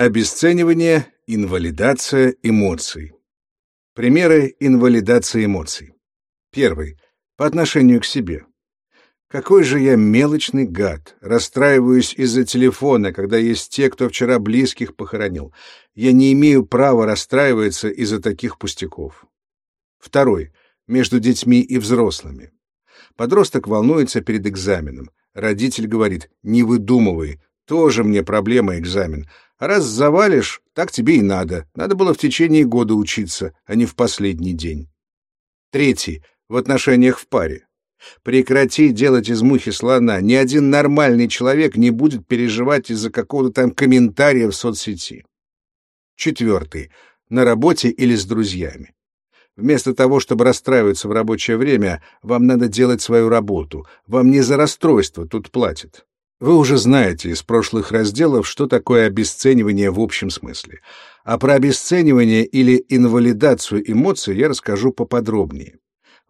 Обесценивание, инвалидация эмоций. Примеры инвалидации эмоций. Первый. По отношению к себе. Какой же я мелочный гад, расстраиваюсь из-за телефона, когда есть те, кто вчера близких похоронил. Я не имею права расстраиваться из-за таких пустяков. Второй. Между детьми и взрослыми. Подросток волнуется перед экзаменом. Родитель говорит, не выдумывай, тоже мне проблема экзамен. Раз завалишь, так тебе и надо. Надо было в течение года учиться, а не в последний день. Третий. В отношениях в паре. Прекрати делать из мухи слона. Ни один нормальный человек не будет переживать из-за какого-то там комментария в соцсети. Четвертый. На работе или с друзьями. Вместо того, чтобы расстраиваться в рабочее время, вам надо делать свою работу. Вам не за расстройство тут платят. Вы уже знаете из прошлых разделов, что такое обесценивание в общем смысле. А про обесценивание или инвалидацию эмоций я расскажу поподробнее.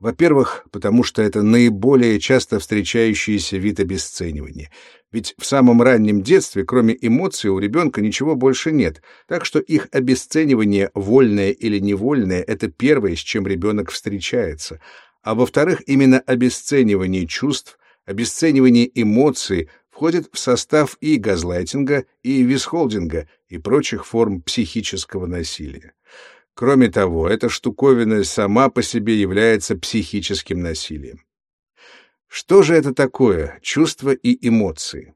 Во-первых, потому что это наиболее часто встречающийся вид обесценивания. Ведь в самом раннем детстве, кроме эмоций, у ребенка ничего больше нет, так что их обесценивание, вольное или невольное, это первое, с чем ребенок встречается. А во-вторых, именно обесценивание чувств, обесценивание эмоций входит в состав и газлайтинга, и висхолдинга, и прочих форм психического насилия. Кроме того, эта штуковина сама по себе является психическим насилием. Что же это такое чувства и эмоции?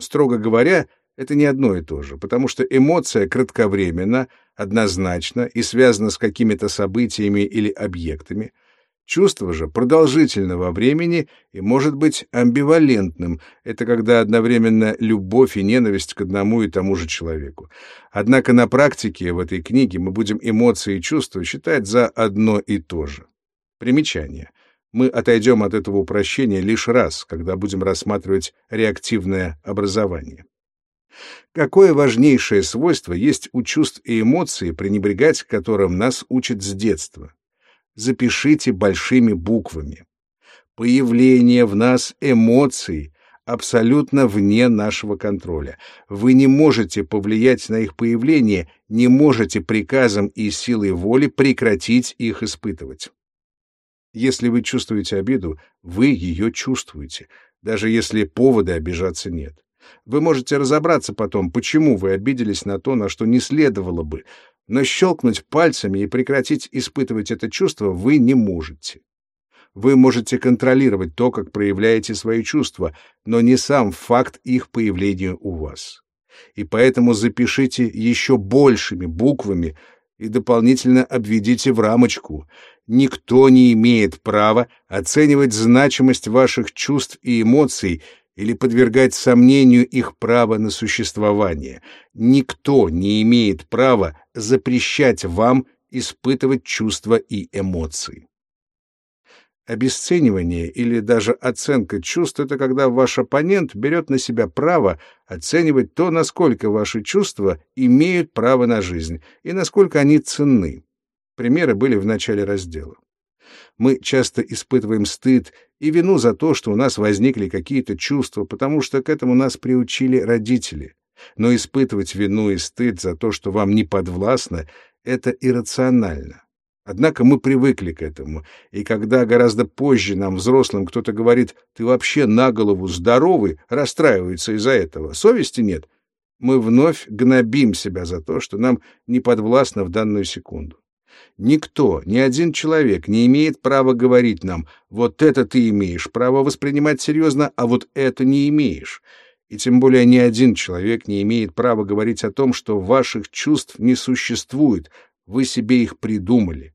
Строго говоря, это не одно и то же, потому что эмоция кратковременна, однозначна и связана с какими-то событиями или объектами, Чувство же продолжительного времени и может быть амбивалентным. Это когда одновременно любовь и ненависть к одному и тому же человеку. Однако на практике в этой книге мы будем эмоции и чувства считать за одно и то же. Примечание. Мы отойдем от этого упрощения лишь раз, когда будем рассматривать реактивное образование. Какое важнейшее свойство есть у чувств и эмоций, пренебрегать которым нас учат с детства? Запишите большими буквами. Появление в нас эмоций абсолютно вне нашего контроля. Вы не можете повлиять на их появление, не можете приказом и силой воли прекратить их испытывать. Если вы чувствуете обиду, вы ее чувствуете, даже если повода обижаться нет. Вы можете разобраться потом, почему вы обиделись на то, на что не следовало бы, но щелкнуть пальцами и прекратить испытывать это чувство вы не можете. Вы можете контролировать то, как проявляете свои чувства, но не сам факт их появления у вас. И поэтому запишите еще большими буквами и дополнительно обведите в рамочку. Никто не имеет права оценивать значимость ваших чувств и эмоций или подвергать сомнению их право на существование. Никто не имеет права запрещать вам испытывать чувства и эмоции. Обесценивание или даже оценка чувств — это когда ваш оппонент берет на себя право оценивать то, насколько ваши чувства имеют право на жизнь и насколько они ценны. Примеры были в начале раздела. Мы часто испытываем стыд и вину за то, что у нас возникли какие-то чувства, потому что к этому нас приучили родители. Но испытывать вину и стыд за то, что вам не подвластно, это иррационально. Однако мы привыкли к этому, и когда гораздо позже нам, взрослым, кто-то говорит «ты вообще на голову здоровый», расстраивается из-за этого, совести нет, мы вновь гнобим себя за то, что нам не подвластно в данную секунду. Никто, ни один человек не имеет права говорить нам «вот это ты имеешь право воспринимать серьезно, а вот это не имеешь». И тем более ни один человек не имеет права говорить о том, что ваших чувств не существует, вы себе их придумали.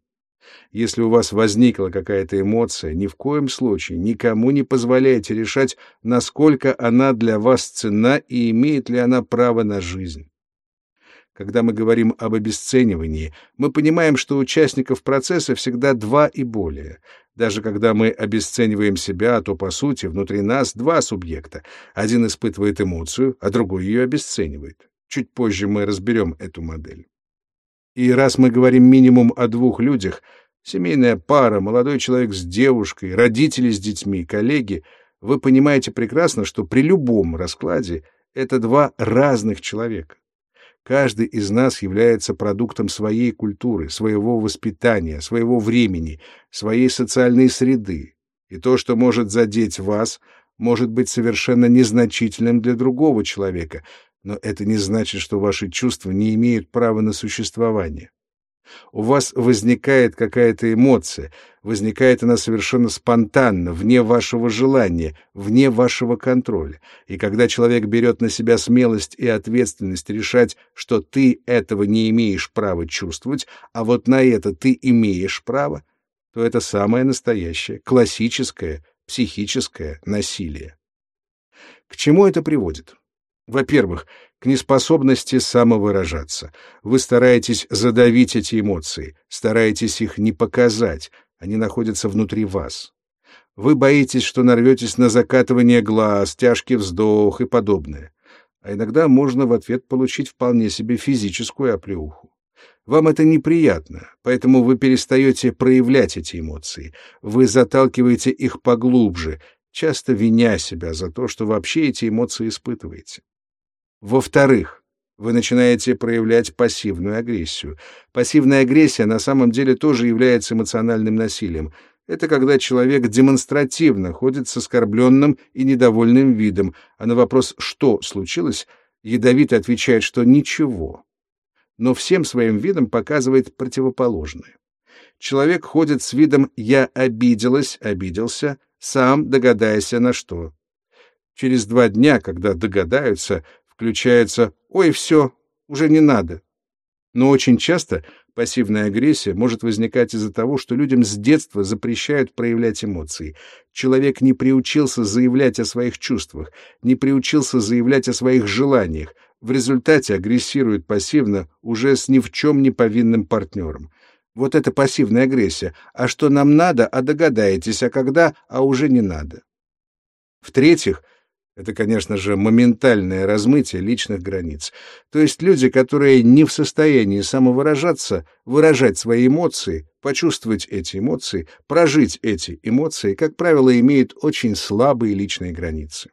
Если у вас возникла какая-то эмоция, ни в коем случае никому не позволяйте решать, насколько она для вас ценна и имеет ли она право на жизнь. Когда мы говорим об обесценивании, мы понимаем, что участников процесса всегда два и более. Даже когда мы обесцениваем себя, то, по сути, внутри нас два субъекта. Один испытывает эмоцию, а другой ее обесценивает. Чуть позже мы разберем эту модель. И раз мы говорим минимум о двух людях, семейная пара, молодой человек с девушкой, родители с детьми, коллеги, вы понимаете прекрасно, что при любом раскладе это два разных человека. Каждый из нас является продуктом своей культуры, своего воспитания, своего времени, своей социальной среды. И то, что может задеть вас, может быть совершенно незначительным для другого человека, но это не значит, что ваши чувства не имеют права на существование. У вас возникает какая-то эмоция, возникает она совершенно спонтанно, вне вашего желания, вне вашего контроля. И когда человек берет на себя смелость и ответственность решать, что ты этого не имеешь права чувствовать, а вот на это ты имеешь право, то это самое настоящее, классическое, психическое насилие. К чему это приводит? Во-первых, к неспособности самовыражаться. Вы стараетесь задавить эти эмоции, стараетесь их не показать, они находятся внутри вас. Вы боитесь, что нарветесь на закатывание глаз, тяжкий вздох и подобное. А иногда можно в ответ получить вполне себе физическую оплеуху. Вам это неприятно, поэтому вы перестаете проявлять эти эмоции. Вы заталкиваете их поглубже, часто виня себя за то, что вообще эти эмоции испытываете. Во-вторых, вы начинаете проявлять пассивную агрессию. Пассивная агрессия на самом деле тоже является эмоциональным насилием. Это когда человек демонстративно ходит с оскорбленным и недовольным видом, а на вопрос «что случилось?» ядовито отвечает, что ничего. Но всем своим видом показывает противоположное. Человек ходит с видом «я обиделась, обиделся», сам догадайся на что. Через два дня, когда догадаются, включается «Ой, все, уже не надо». Но очень часто пассивная агрессия может возникать из-за того, что людям с детства запрещают проявлять эмоции. Человек не приучился заявлять о своих чувствах, не приучился заявлять о своих желаниях, в результате агрессирует пассивно уже с ни в чем не повинным партнером. Вот это пассивная агрессия. А что нам надо, а догадаетесь, а когда, а уже не надо. В-третьих, это, конечно же, моментальное размытие личных границ. То есть люди, которые не в состоянии самовыражаться, выражать свои эмоции, почувствовать эти эмоции, прожить эти эмоции, как правило, имеют очень слабые личные границы.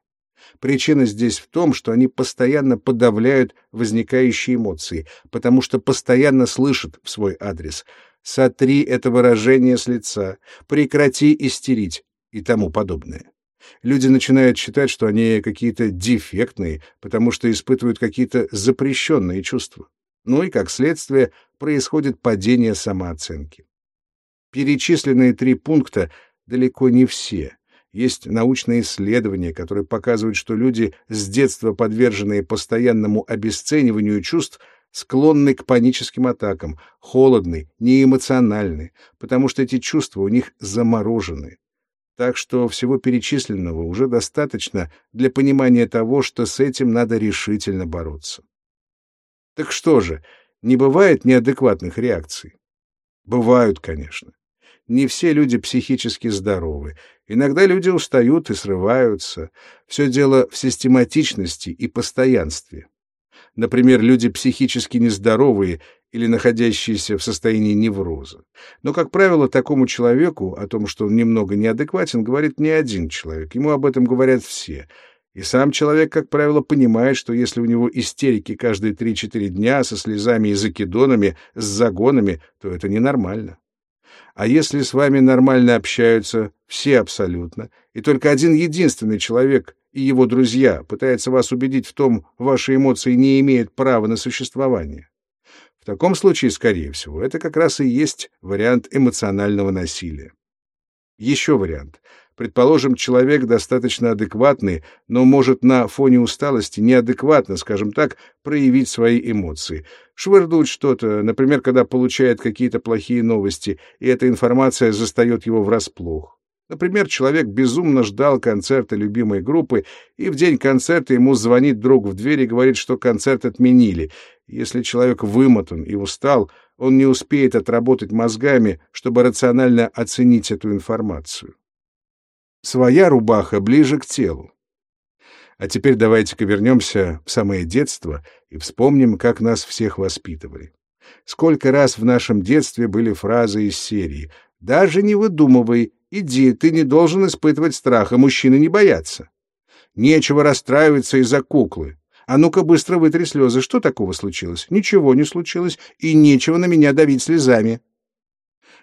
Причина здесь в том, что они постоянно подавляют возникающие эмоции, потому что постоянно слышат в свой адрес «сотри это выражение с лица», «прекрати истерить» и тому подобное. Люди начинают считать, что они какие-то дефектные, потому что испытывают какие-то запрещенные чувства. Ну и, как следствие, происходит падение самооценки. Перечисленные три пункта далеко не все. Есть научные исследования, которые показывают, что люди, с детства подверженные постоянному обесцениванию чувств, склонны к паническим атакам, холодны, неэмоциональны, потому что эти чувства у них заморожены. Так что всего перечисленного уже достаточно для понимания того, что с этим надо решительно бороться. Так что же, не бывает неадекватных реакций? Бывают, конечно. Не все люди психически здоровы. Иногда люди устают и срываются. Все дело в систематичности и постоянстве. Например, люди психически нездоровые или находящиеся в состоянии невроза. Но, как правило, такому человеку о том, что он немного неадекватен, говорит не один человек. Ему об этом говорят все. И сам человек, как правило, понимает, что если у него истерики каждые 3-4 дня со слезами и закидонами, с загонами, то это ненормально. А если с вами нормально общаются все абсолютно, и только один единственный человек и его друзья пытаются вас убедить в том, ваши эмоции не имеют права на существование, в таком случае, скорее всего, это как раз и есть вариант эмоционального насилия. Еще вариант. Предположим, человек достаточно адекватный, но может на фоне усталости неадекватно, скажем так, проявить свои эмоции. Швырнуть что-то, например, когда получает какие-то плохие новости, и эта информация застает его врасплох. Например, человек безумно ждал концерта любимой группы, и в день концерта ему звонит друг в дверь и говорит, что концерт отменили. Если человек вымотан и устал, он не успеет отработать мозгами, чтобы рационально оценить эту информацию. Своя рубаха ближе к телу. А теперь давайте-ка вернемся в самое детство и вспомним, как нас всех воспитывали. Сколько раз в нашем детстве были фразы из серии «Даже не выдумывай, Иди, ты не должен испытывать страха, мужчины не боятся. Нечего расстраиваться из-за куклы. А ну-ка быстро вытри слезы. Что такого случилось? Ничего не случилось, и нечего на меня давить слезами.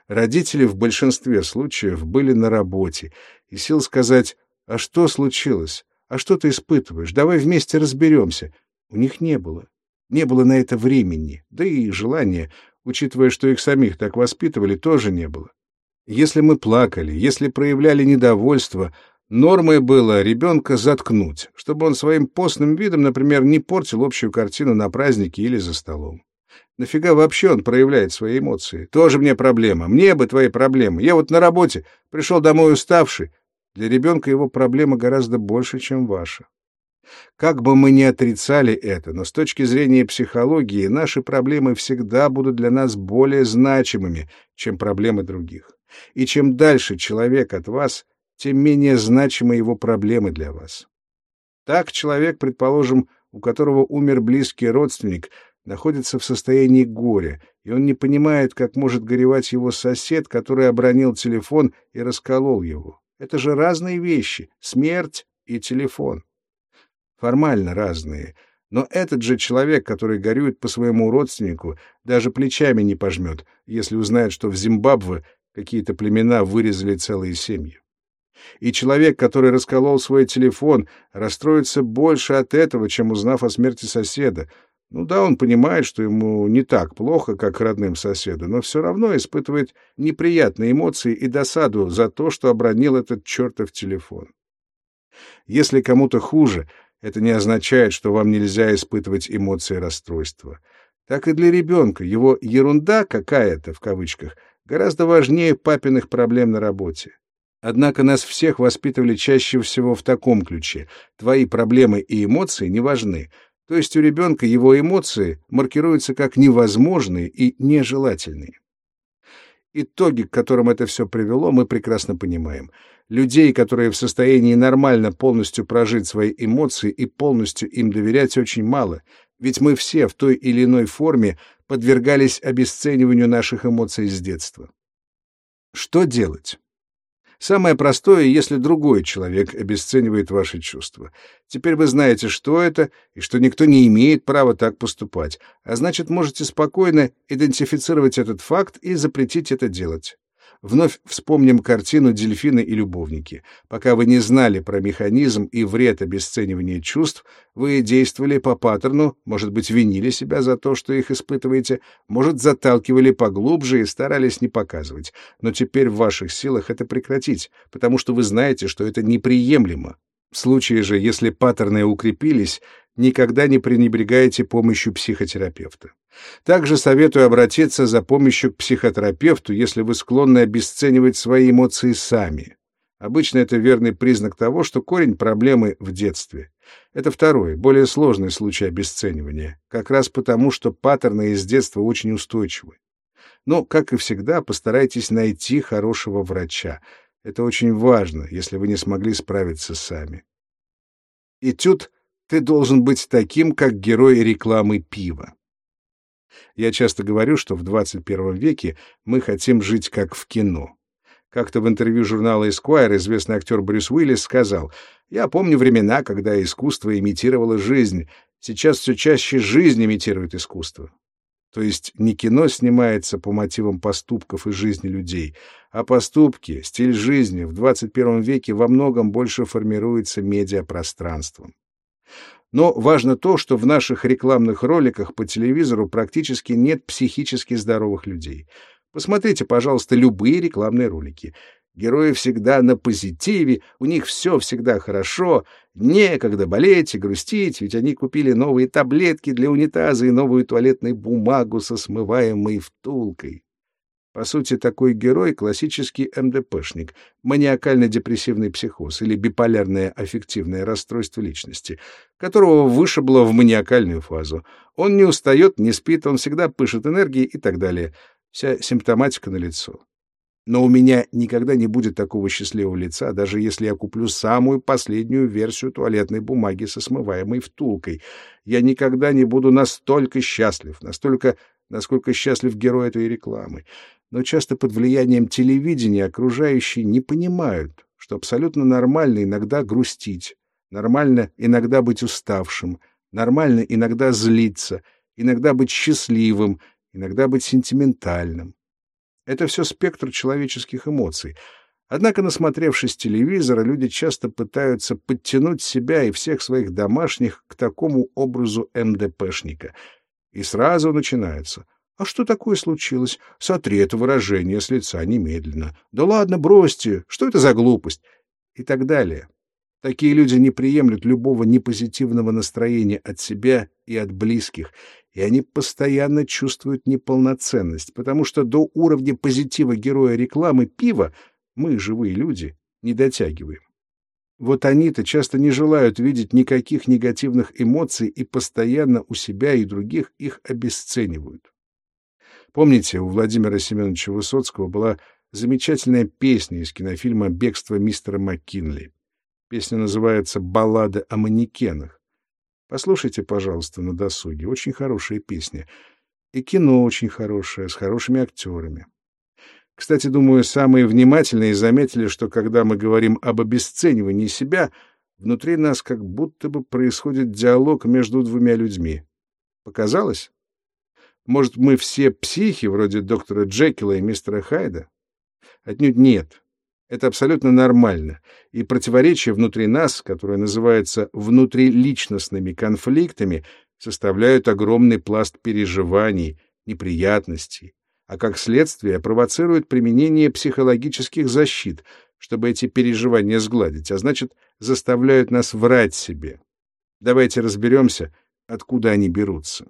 Родители в большинстве случаев были на работе, и сил сказать «А что случилось? А что ты испытываешь? Давай вместе разберемся». У них не было. Не было на это времени, да и желания, учитывая, что их самих так воспитывали, тоже не было. Если мы плакали, если проявляли недовольство, нормой было ребенка заткнуть, чтобы он своим постным видом, например, не портил общую картину на празднике или за столом. Нафига вообще он проявляет свои эмоции? Тоже мне проблема. Мне бы твои проблемы. Я вот на работе, пришел домой уставший. Для ребенка его проблема гораздо больше, чем ваша. Как бы мы ни отрицали это, но с точки зрения психологии наши проблемы всегда будут для нас более значимыми, чем проблемы других. И чем дальше человек от вас, тем менее значимы его проблемы для вас. Так человек, предположим, у которого умер близкий родственник, находится в состоянии горя, и он не понимает, как может горевать его сосед, который обронил телефон и расколол его. Это же разные вещи — смерть и телефон. Формально разные. Но этот же человек, который горюет по своему родственнику, даже плечами не пожмет, если узнает, что в Зимбабве какие-то племена вырезали целые семьи. И человек, который расколол свой телефон, расстроится больше от этого, чем узнав о смерти соседа. Ну да, он понимает, что ему не так плохо, как родным соседу, но все равно испытывает неприятные эмоции и досаду за то, что обронил этот чертов телефон. Если кому-то хуже, это не означает, что вам нельзя испытывать эмоции расстройства. Так и для ребенка его «ерунда какая-то» в кавычках гораздо важнее папиных проблем на работе. Однако нас всех воспитывали чаще всего в таком ключе. Твои проблемы и эмоции не важны. То есть у ребенка его эмоции маркируются как невозможные и нежелательные. Итоги, к которым это все привело, мы прекрасно понимаем. Людей, которые в состоянии нормально полностью прожить свои эмоции и полностью им доверять, очень мало, ведь мы все в той или иной форме подвергались обесцениванию наших эмоций с детства. Что делать? Самое простое, если другой человек обесценивает ваши чувства. Теперь вы знаете, что это, и что никто не имеет права так поступать, а значит, можете спокойно идентифицировать этот факт и запретить это делать. Вновь вспомним картину «Дельфины и любовники». Пока вы не знали про механизм и вред обесценивания чувств, вы действовали по паттерну, может быть, винили себя за то, что их испытываете, может, заталкивали поглубже и старались не показывать. Но теперь в ваших силах это прекратить, потому что вы знаете, что это неприемлемо. В случае же, если паттерны укрепились, никогда не пренебрегайте помощью психотерапевта. Также советую обратиться за помощью к психотерапевту, если вы склонны обесценивать свои эмоции сами. Обычно это верный признак того, что корень проблемы в детстве. Это второй, более сложный случай обесценивания, как раз потому, что паттерны из детства очень устойчивы. Но, как и всегда, постарайтесь найти хорошего врача. Это очень важно, если вы не смогли справиться сами. Этюд ты должен быть таким, как герой рекламы пива. Я часто говорю, что в 21 веке мы хотим жить как в кино. Как-то в интервью журнала Esquire известный актер Брюс Уиллис сказал, «Я помню времена, когда искусство имитировало жизнь. Сейчас все чаще жизнь имитирует искусство». То есть не кино снимается по мотивам поступков и жизни людей, а поступки, стиль жизни в 21 веке во многом больше формируется медиапространством. Но важно то, что в наших рекламных роликах по телевизору практически нет психически здоровых людей. Посмотрите, пожалуйста, любые рекламные ролики. Герои всегда на позитиве, у них все всегда хорошо, некогда болеть и грустить, ведь они купили новые таблетки для унитаза и новую туалетную бумагу со смываемой втулкой. По сути, такой герой — классический МДПшник, маниакально-депрессивный психоз или биполярное аффективное расстройство личности, которого вышибло в маниакальную фазу. Он не устает, не спит, он всегда пышет энергией и так далее. Вся симптоматика налицо. Но у меня никогда не будет такого счастливого лица, даже если я куплю самую последнюю версию туалетной бумаги со смываемой втулкой. Я никогда не буду настолько счастлив, настолько, насколько счастлив герой этой рекламы но часто под влиянием телевидения окружающие не понимают, что абсолютно нормально иногда грустить, нормально иногда быть уставшим, Нормально иногда злиться, иногда быть счастливым, иногда быть сентиментальным. Это все спектр человеческих эмоций. Однако, насмотревшись телевизора, люди часто пытаются подтянуть себя и всех своих домашних к такому образу МДПшника. И сразу начинается. А что такое случилось? Сотри это выражение с лица немедленно. Да ладно, бросьте, что это за глупость? И так далее. Такие люди не приемлют любого непозитивного настроения от себя и от близких, и они постоянно чувствуют неполноценность, потому что до уровня позитива героя рекламы пива мы, живые люди, не дотягиваем. Вот они-то часто не желают видеть никаких негативных эмоций и постоянно у себя и других их обесценивают. Помните, у Владимира Семеновича Высоцкого была замечательная песня из кинофильма «Бегство мистера МакКинли». Песня называется «Баллада о манекенах». Послушайте, пожалуйста, на досуге. Очень хорошая песня. И кино очень хорошее, с хорошими актерами. Кстати, думаю, самые внимательные заметили, что когда мы говорим об обесценивании себя, внутри нас как будто бы происходит диалог между двумя людьми. Показалось? Может, мы все психи, вроде доктора Джекила и мистера Хайда? Отнюдь нет. Это абсолютно нормально, и противоречия внутри нас, которые называются внутриличностными конфликтами, составляют огромный пласт переживаний, неприятностей, а как следствие провоцируют применение психологических защит, чтобы эти переживания сгладить, а значит, заставляют нас врать себе. Давайте разберемся, откуда они берутся.